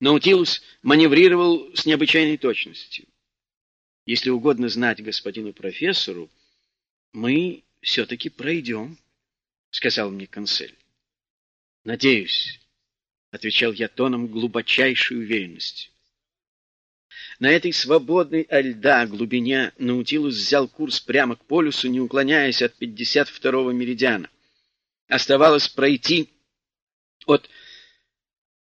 Наутилус маневрировал с необычайной точностью. Если угодно знать господину профессору, мы все-таки пройдем, — сказал мне консель. — Надеюсь, — отвечал я тоном глубочайшей уверенности. На этой свободной от льда глубине Наутилус взял курс прямо к полюсу, не уклоняясь от 52-го меридиана. Оставалось пройти от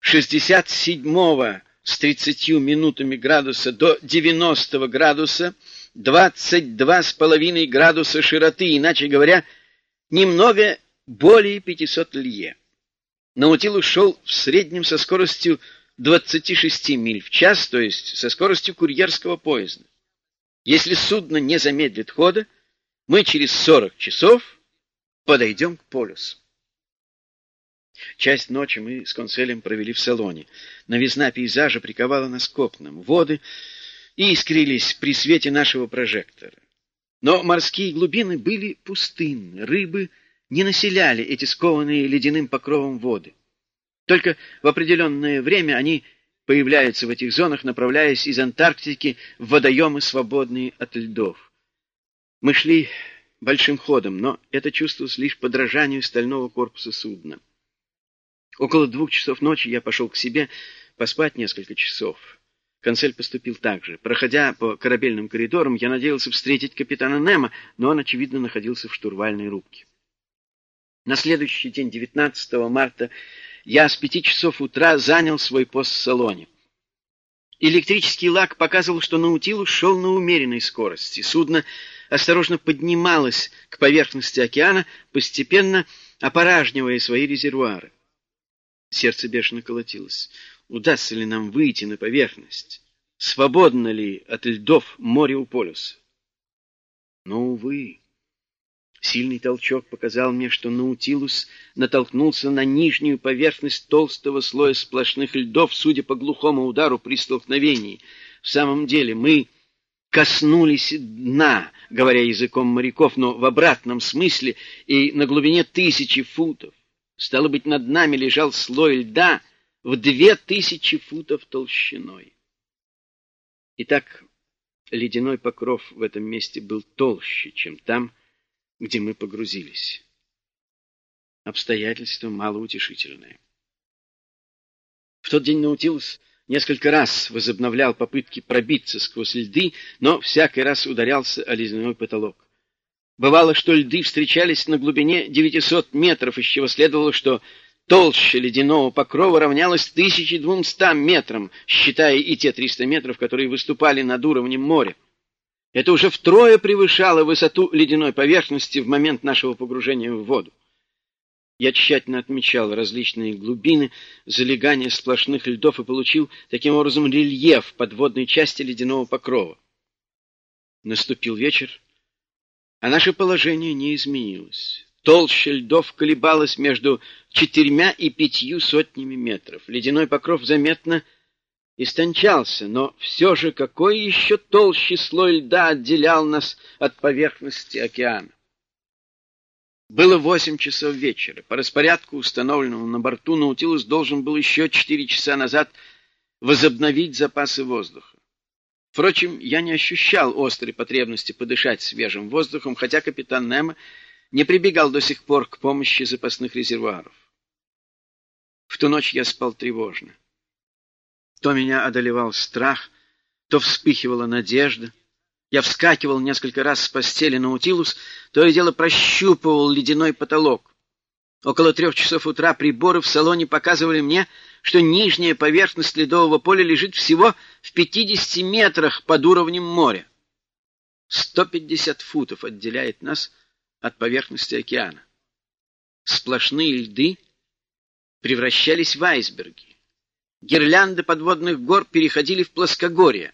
67 с 30 минутами градуса до 90 градуса 22,5 градуса широты, иначе говоря, немного более 500 лье. Наутилус шел в среднем со скоростью 26 миль в час, то есть со скоростью курьерского поезда. Если судно не замедлит хода, мы через 40 часов подойдем к полюсу. Часть ночи мы с конселем провели в салоне. Новизна пейзажа приковала нас к окнам. Воды искрились при свете нашего прожектора. Но морские глубины были пустынны, рыбы не населяли эти скованные ледяным покровом воды. Только в определенное время они появляются в этих зонах, направляясь из Антарктики в водоемы, свободные от льдов. Мы шли большим ходом, но это чувствовалось лишь подражанию стального корпуса судна. Около двух часов ночи я пошел к себе поспать несколько часов. Консель поступил так же. Проходя по корабельным коридорам, я надеялся встретить капитана Немо, но он, очевидно, находился в штурвальной рубке. На следующий день, 19 марта, я с пяти часов утра занял свой пост в салоне. Электрический лак показывал, что Наутилус шел на умеренной скорости. Судно осторожно поднималось к поверхности океана, постепенно опоражнивая свои резервуары. Сердце бешено колотилось. Удастся ли нам выйти на поверхность? Свободно ли от льдов море у полюса? Но, увы, сильный толчок показал мне, что Наутилус натолкнулся на нижнюю поверхность толстого слоя сплошных льдов, судя по глухому удару при столкновении. В самом деле мы коснулись дна, говоря языком моряков, но в обратном смысле и на глубине тысячи футов. Стало быть, над нами лежал слой льда в две тысячи футов толщиной. Итак, ледяной покров в этом месте был толще, чем там, где мы погрузились. Обстоятельства малоутешительные. В тот день Наутилус несколько раз возобновлял попытки пробиться сквозь льды, но всякий раз ударялся о ледяной потолок. Бывало, что льды встречались на глубине 900 метров, из чего следовало, что толща ледяного покрова равнялась 1200 метрам, считая и те 300 метров, которые выступали над уровнем моря. Это уже втрое превышало высоту ледяной поверхности в момент нашего погружения в воду. Я тщательно отмечал различные глубины залегания сплошных льдов и получил таким образом рельеф подводной части ледяного покрова. Наступил вечер, а наше положение не изменилось. Толща льдов колебалась между четырьмя и пятью сотнями метров. Ледяной покров заметно истончался, но все же какой еще толще слой льда отделял нас от поверхности океана? Было восемь часов вечера. По распорядку, установленному на борту, Наутилус должен был еще четыре часа назад возобновить запасы воздуха. Впрочем, я не ощущал острой потребности подышать свежим воздухом, хотя капитан Немо не прибегал до сих пор к помощи запасных резервуаров. В ту ночь я спал тревожно. То меня одолевал страх, то вспыхивала надежда. Я вскакивал несколько раз с постели Наутилус, то и дело прощупывал ледяной потолок. Около трех часов утра приборы в салоне показывали мне, что нижняя поверхность ледового поля лежит всего в 50 метрах под уровнем моря. 150 футов отделяет нас от поверхности океана. Сплошные льды превращались в айсберги. Гирлянды подводных гор переходили в плоскогорье.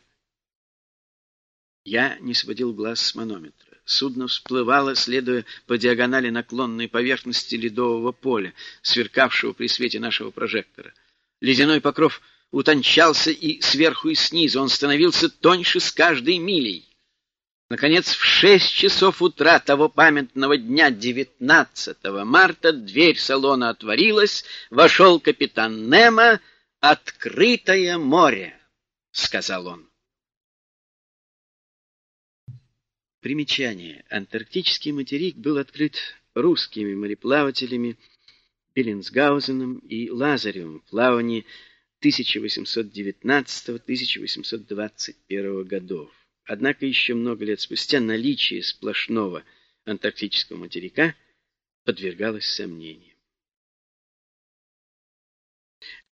Я не сводил глаз с манометра. Судно всплывало, следуя по диагонали наклонной поверхности ледового поля, сверкавшего при свете нашего прожектора. Ледяной покров утончался и сверху, и снизу. Он становился тоньше с каждой милей. Наконец, в шесть часов утра того памятного дня, 19 марта, дверь салона отворилась, вошел капитан Немо, открытое море, — сказал он. Примечание. Антарктический материк был открыт русскими мореплавателями Беллинсгаузеном и Лазаревым в плавании 1819-1821 годов. Однако еще много лет спустя наличие сплошного антарктического материка подвергалось сомнению.